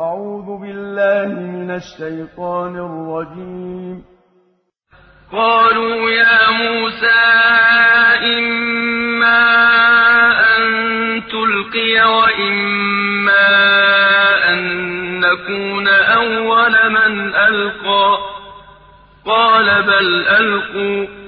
أعوذ بالله من الشيطان الرجيم. قالوا يا موسى إما أن تلقي وإما أن نكون أول من ألقى. قال بل ألقوا.